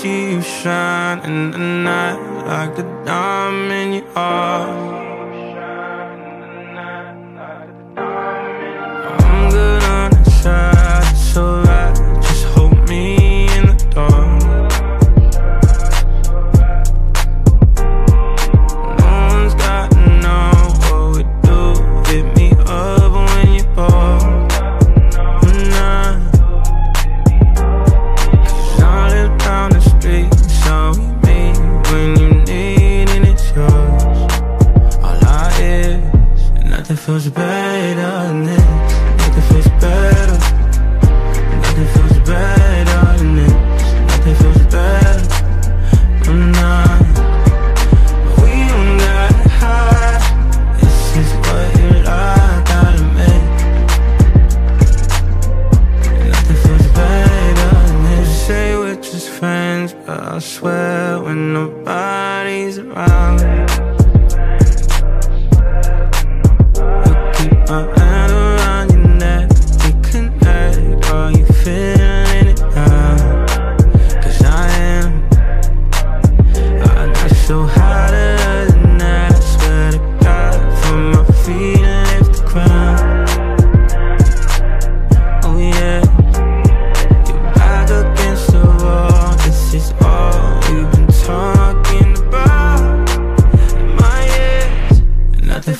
see you shine in the night like a diamond you are. better than Nothing feels better. Nothing feels better than Nothing feels better. We don't gotta hide. This is what you like, gotta Nothing feels better than Say we're just friends But I swear when nobody's around.